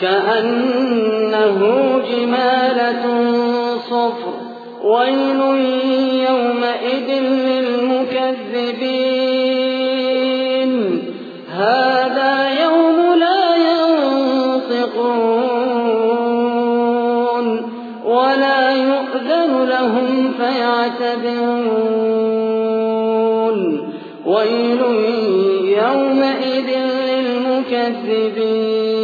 كَأَنَّهُ جِمَالَتٌ صُفْرٌ. وَيْلٌ يَوْمَئِذٍ لِّلْمُكَذِّبِينَ. هَٰذَا يَوْمُ لَا يَنطِقُونَ. وَلَا يُؤْذَنُ لَهُمْ فَيَعْتَذِرُونَ وَيْلٌ يَوْمَئِذٍ لِّلْمُكَذِّبِينَ.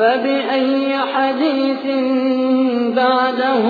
فَبِأَيِّ حَدِيثٍ بَعْدَهُ